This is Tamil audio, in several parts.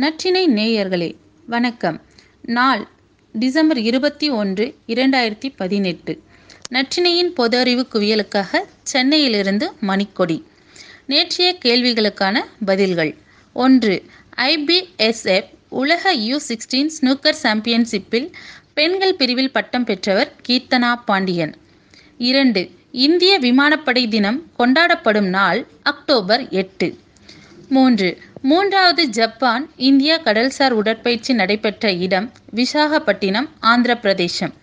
நற்றினை நேயர்களே வணக்கம். நாள் டிசம்பர் இருபத்தி ஒன்று இரண்டாயிரத்தி பதினெட்டு. நற்றினையின் பொது அறிவு குவியலுக்காக சென்னையிலிருந்து மணிக்கொடி. நேற்றைய கேள்விகளுக்கான பதில்கள். ஒன்று ஐபிஎஸ்எஃப் உலக யூ சிக்ஸ்டீன் ஸ்னூக்கர் சாம்பியன்ஷிப்பில் பெண்கள் பிரிவில் பட்டம் பெற்றவர் கீர்த்தனா பாண்டியன். இரண்டு இந்திய விமானப்படை தினம் கொண்டாடப்படும் நாள் அக்டோபர் எட்டு. மூன்று. மூன்றாவது ஜப்பான் இந்தியா கடல்சார் உடற்பயிற்சி நடைபெற்ற இடம் விசாகப்பட்டினம் ஆந்திர பிரதேசம்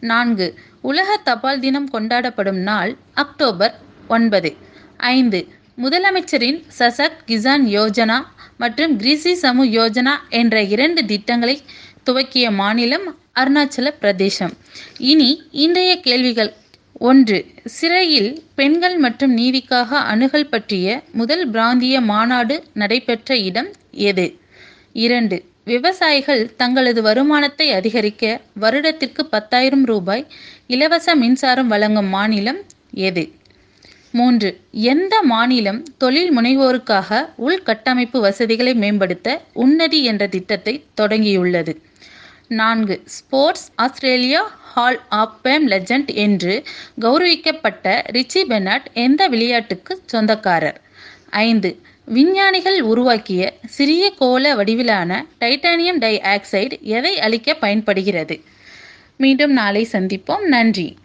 நான்கு. உலக தபால் தினம் கொண்டாடப்படும் நாள் அக்டோபர் ஒன்பது. ஐந்து. முதலமைச்சரின் சசக் கிசான் யோஜனா மற்றும் கிரிசி சமு யோஜனா என்ற இரண்டு திட்டங்களை துவக்கிய மாநிலம் அருணாச்சல பிரதேசம். இனி இன்றைய கேள்விகள். ஒன்று சிறையில் பெண்கள் மற்றும் நீதிக்காக அணுகல் பற்றிய முதல் பிராந்திய மாநாடு நடைபெற்ற இடம் எது? இரண்டு விவசாயிகள் தங்களது வருமானத்தை அதிகரிக்க வருடத்திற்கு பத்தாயிரம் ரூபாய் இலவச மின்சாரம் வழங்கும் மாநிலம் எது? மூன்று எந்த மாநிலம் தொழில் முனைவோருக்காக உள்கட்டமைப்பு வசதிகளை மேம்படுத்த உன்னதி என்ற திட்டத்தை தொடங்கியுள்ளது? நான்கு. Sports Australia hall of fame legend என்று கௌரவிக்கப்பட்ட ரிச்சி பெனாட் எந்த விளையாட்டுக்கு சொந்தக்காரர்? ஐந்து. விஞ்ஞானிகள் உருவாக்கிய சிறிய கோள வடிவிலான டைட்டானியம் டை ஆக்சைடு எதை அளிக்க பயன்படுகிறது? மீண்டும் நாளை சந்திப்போம். நன்றி.